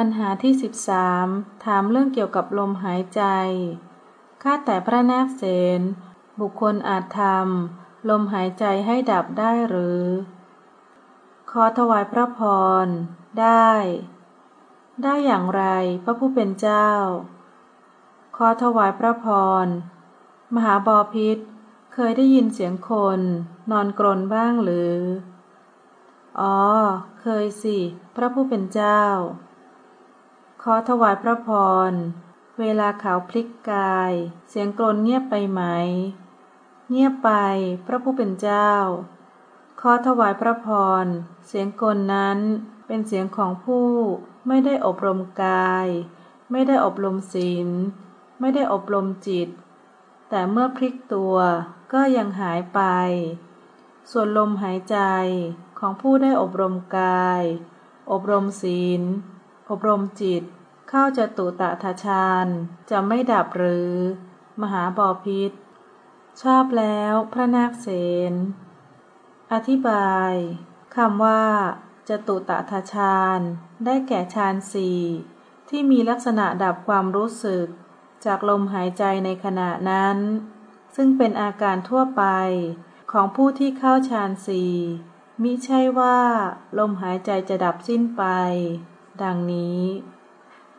ปัญหาที่สิบสามถามเรื่องเกี่ยวกับลมหายใจ ข้าแต่พระนาคเสนบุคคลอาจทำลมหายใจให้ดับได้หรือ ขอถวายพระพร ได้ ได้อย่างไรพระผู้เป็นเจ้า ขอถวายพระพร มหาบอพิษเคยได้ยินเสียงคนนอนกรนบ้างหรือ อ๋อ เคยสิ พระผู้เป็นเจ้า อถวายพระพร เวลาเขาพลิกกาย เสียงกรนเงียบไปไหม เงียบไป พระผู้เป็นเจ้า ขอถวายพระพร เสียงกลนั้นเป็นเสียงของผู้ไม่ได้อบรมกาย ไม่ได้อบรมศีล ไม่ได้อบรมจิต แต่เมื่อพลิกตัวก็ยังหายไป ส่วนลมหายใจของผู้ได้อบรมกาย อบรมศีล อบรมจิต เข้าจะตุตะทชานจะไม่ดับหรือ มหาบอพิษ ชอบแล้วพระนาคเสนอธิบายคำว่าจตุตะทชานได้แก่ฌานสี่ที่มีลักษณะดับความรู้สึก จากลมหายใจในขณะนั้น ซึ่งเป็นอาการทั่วไปของผู้ที่เข้าฌานสี่มิใช่ว่าลมหายใจจะดับสิ้นไป ดังนี้